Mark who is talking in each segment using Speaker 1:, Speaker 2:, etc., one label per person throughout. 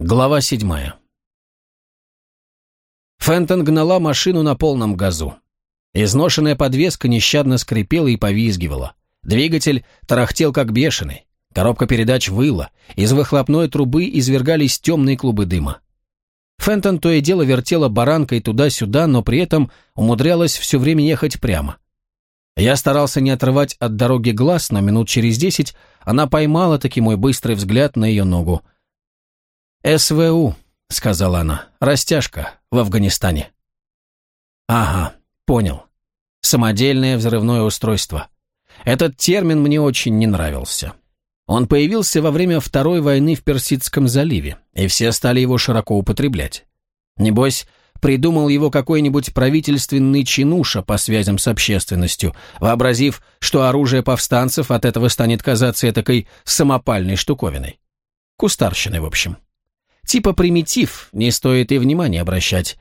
Speaker 1: Глава седьмая. Фентон гнала машину на полном газу. Изношенная подвеска нещадно скрипела и повизгивала. Двигатель тарахтел как бешеный. Коробка передач выла. Из выхлопной трубы извергались темные клубы дыма. Фентон то и дело вертела баранкой туда-сюда, но при этом умудрялась все время ехать прямо. Я старался не отрывать от дороги глаз, но минут через десять она поймала таки мой быстрый взгляд на ее ногу – «СВУ», — сказала она, — «растяжка в Афганистане». «Ага, понял. Самодельное взрывное устройство. Этот термин мне очень не нравился. Он появился во время Второй войны в Персидском заливе, и все стали его широко употреблять. Небось, придумал его какой-нибудь правительственный чинуша по связям с общественностью, вообразив, что оружие повстанцев от этого станет казаться такой самопальной штуковиной. Кустарщиной, в общем. Типа примитив, не стоит и внимания обращать.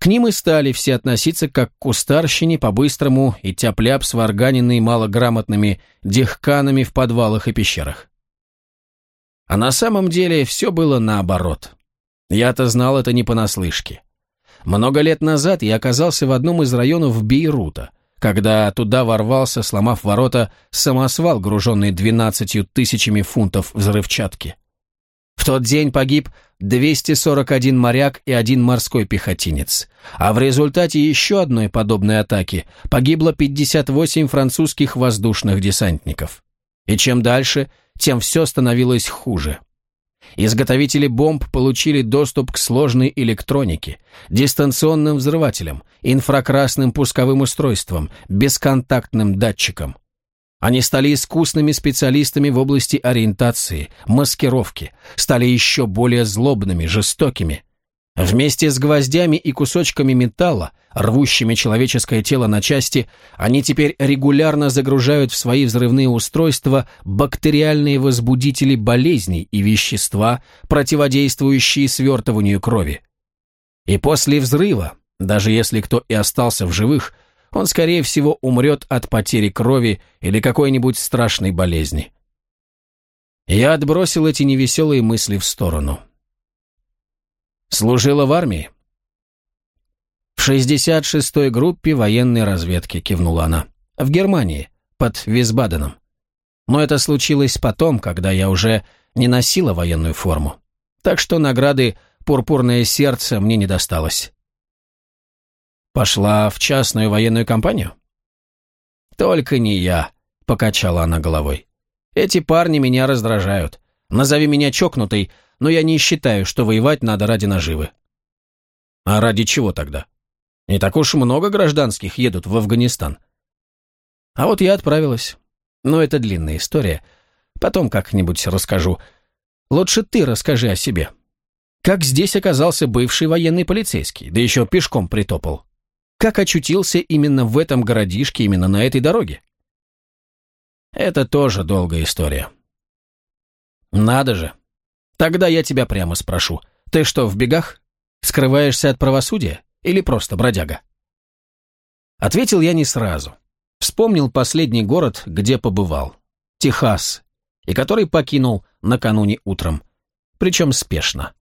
Speaker 1: К ним и стали все относиться как к кустарщине по-быстрому и тяп-ляп сварганенные малограмотными дехканами в подвалах и пещерах. А на самом деле все было наоборот. Я-то знал это не понаслышке. Много лет назад я оказался в одном из районов Бейрута, когда туда ворвался, сломав ворота, самосвал, груженный двенадцатью тысячами фунтов взрывчатки. Тот день погиб 241 моряк и один морской пехотинец. А в результате еще одной подобной атаки погибло 58 французских воздушных десантников. И чем дальше, тем все становилось хуже. Изготовители бомб получили доступ к сложной электронике, дистанционным взрывателям, инфракрасным пусковым устройствам, бесконтактным датчикам – они стали искусными специалистами в области ориентации, маскировки, стали еще более злобными, жестокими. Вместе с гвоздями и кусочками металла, рвущими человеческое тело на части, они теперь регулярно загружают в свои взрывные устройства бактериальные возбудители болезней и вещества, противодействующие свертыванию крови. И после взрыва, даже если кто и остался в живых – он, скорее всего, умрет от потери крови или какой-нибудь страшной болезни. Я отбросил эти невеселые мысли в сторону. Служила в армии? В 66-й группе военной разведки, кивнула она. В Германии, под Висбаденом. Но это случилось потом, когда я уже не носила военную форму. Так что награды «Пурпурное сердце» мне не досталось. Пошла в частную военную компанию? Только не я, покачала она головой. Эти парни меня раздражают. Назови меня чокнутой, но я не считаю, что воевать надо ради наживы. А ради чего тогда? Не так уж много гражданских едут в Афганистан. А вот я отправилась. Но это длинная история. Потом как-нибудь расскажу. Лучше ты расскажи о себе. Как здесь оказался бывший военный полицейский, да еще пешком притопал? Как очутился именно в этом городишке, именно на этой дороге? Это тоже долгая история. Надо же. Тогда я тебя прямо спрошу. Ты что, в бегах? Скрываешься от правосудия? Или просто бродяга? Ответил я не сразу. Вспомнил последний город, где побывал. Техас, и который покинул накануне утром. Причем спешно.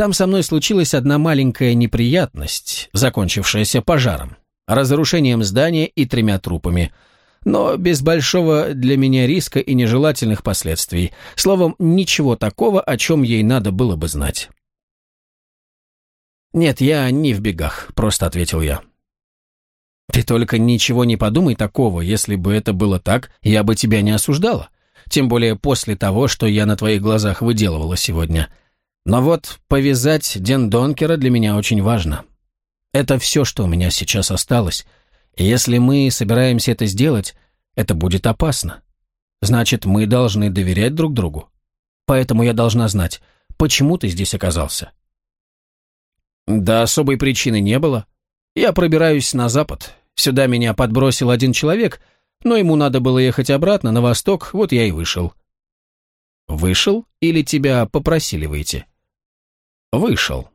Speaker 1: Там со мной случилась одна маленькая неприятность, закончившаяся пожаром, разрушением здания и тремя трупами, но без большого для меня риска и нежелательных последствий. Словом, ничего такого, о чем ей надо было бы знать. «Нет, я не в бегах», — просто ответил я. «Ты только ничего не подумай такого, если бы это было так, я бы тебя не осуждала. Тем более после того, что я на твоих глазах выделывала сегодня. Но вот повязать Ден Донкера для меня очень важно. Это все, что у меня сейчас осталось. И если мы собираемся это сделать, это будет опасно. Значит, мы должны доверять друг другу. Поэтому я должна знать, почему ты здесь оказался. Да особой причины не было. Я пробираюсь на запад. Сюда меня подбросил один человек, но ему надо было ехать обратно, на восток, вот я и вышел. Вышел или тебя попросили выйти? Вышел.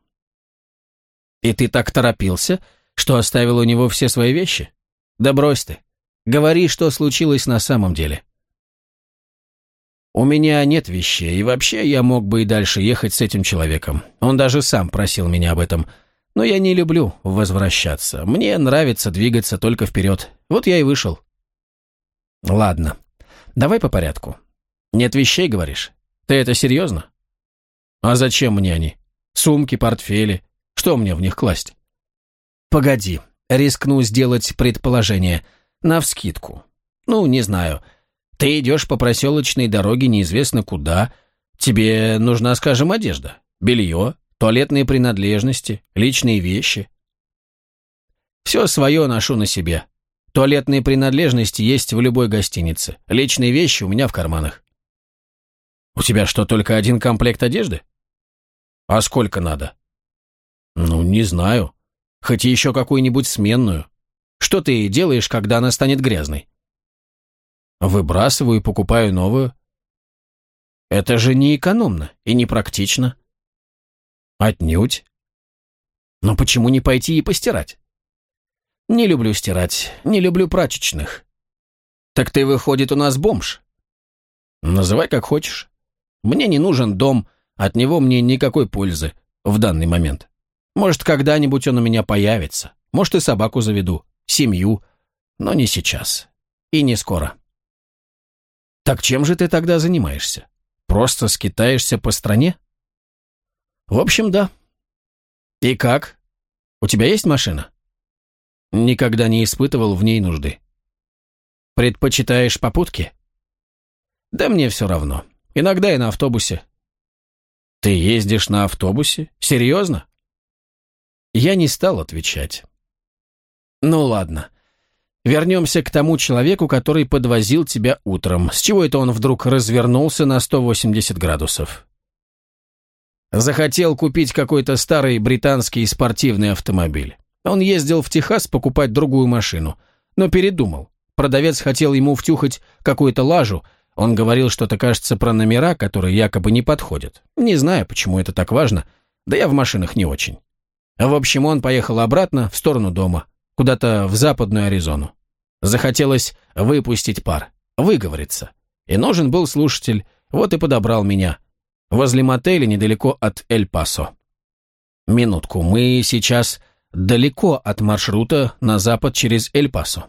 Speaker 1: И ты так торопился, что оставил у него все свои вещи? Да брось ты. Говори, что случилось на самом деле. У меня нет вещей, и вообще я мог бы и дальше ехать с этим человеком. Он даже сам просил меня об этом. Но я не люблю возвращаться. Мне нравится двигаться только вперед. Вот я и вышел. Ладно, давай по порядку. Нет вещей, говоришь? Ты это серьезно? А зачем мне они? Сумки, портфели. Что мне в них класть? Погоди, рискну сделать предположение. Навскидку. Ну, не знаю. Ты идешь по проселочной дороге неизвестно куда. Тебе нужна, скажем, одежда, белье, туалетные принадлежности, личные вещи. Все свое ношу на себе. Туалетные принадлежности есть в любой гостинице. Личные вещи у меня в карманах. У тебя что, только один комплект одежды? А сколько надо? Ну, не знаю. Хоть еще какую-нибудь сменную. Что ты делаешь, когда она станет грязной? Выбрасываю и покупаю новую. Это же не экономно и не практично. Отнюдь. Но почему не пойти и постирать? Не люблю стирать, не люблю прачечных. Так ты, выходит, у нас бомж? Называй как хочешь. Мне не нужен дом, от него мне никакой пользы в данный момент. Может, когда-нибудь он у меня появится. Может, и собаку заведу, семью, но не сейчас. И не скоро. Так чем же ты тогда занимаешься? Просто скитаешься по стране? В общем, да. И как? У тебя есть машина? Никогда не испытывал в ней нужды. Предпочитаешь попутки? Да мне все равно. Иногда и на автобусе. Ты ездишь на автобусе? Серьезно? Я не стал отвечать. Ну ладно. Вернемся к тому человеку, который подвозил тебя утром. С чего это он вдруг развернулся на 180 градусов? Захотел купить какой-то старый британский спортивный автомобиль. Он ездил в Техас покупать другую машину, но передумал. Продавец хотел ему втюхать какую-то лажу. Он говорил что-то, кажется, про номера, которые якобы не подходят. Не знаю, почему это так важно, да я в машинах не очень. В общем, он поехал обратно, в сторону дома, куда-то в западную Аризону. Захотелось выпустить пар, выговориться. И нужен был слушатель, вот и подобрал меня. Возле мотеля, недалеко от Эль-Пасо. Минутку, мы сейчас далеко от маршрута на запад через Эль-Пасо.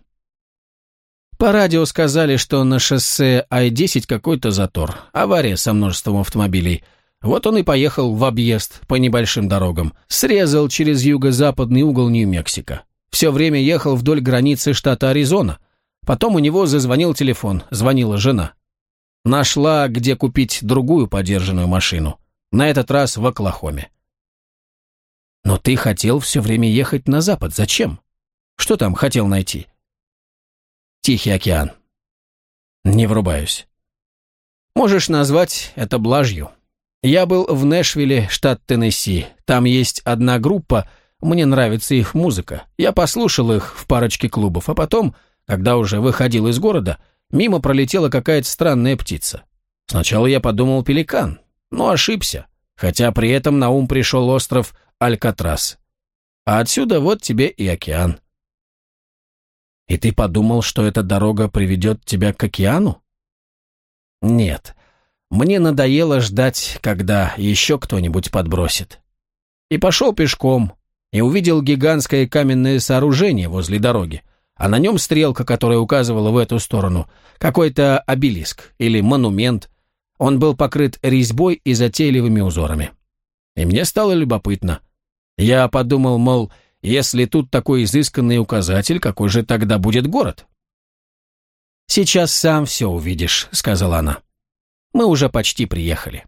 Speaker 1: По радио сказали, что на шоссе Ай-10 какой-то затор, авария со множеством автомобилей. Вот он и поехал в объезд по небольшим дорогам, срезал через юго-западный угол Нью-Мексико. Все время ехал вдоль границы штата Аризона. Потом у него зазвонил телефон, звонила жена. Нашла, где купить другую подержанную машину. На этот раз в Оклахоме. Но ты хотел все время ехать на запад. Зачем? Что там хотел найти? Тихий океан. Не врубаюсь. Можешь назвать это блажью. Я был в Нэшвилле, штат Теннесси. Там есть одна группа, мне нравится их музыка. Я послушал их в парочке клубов, а потом, когда уже выходил из города, Мимо пролетела какая-то странная птица. Сначала я подумал пеликан, но ошибся, хотя при этом на ум пришел остров Алькатрас. А отсюда вот тебе и океан. И ты подумал, что эта дорога приведет тебя к океану? Нет. Мне надоело ждать, когда еще кто-нибудь подбросит. И пошел пешком, и увидел гигантское каменное сооружение возле дороги, а на нем стрелка, которая указывала в эту сторону, какой-то обелиск или монумент. Он был покрыт резьбой и затейливыми узорами. И мне стало любопытно. Я подумал, мол, если тут такой изысканный указатель, какой же тогда будет город? «Сейчас сам все увидишь», — сказала она. «Мы уже почти приехали».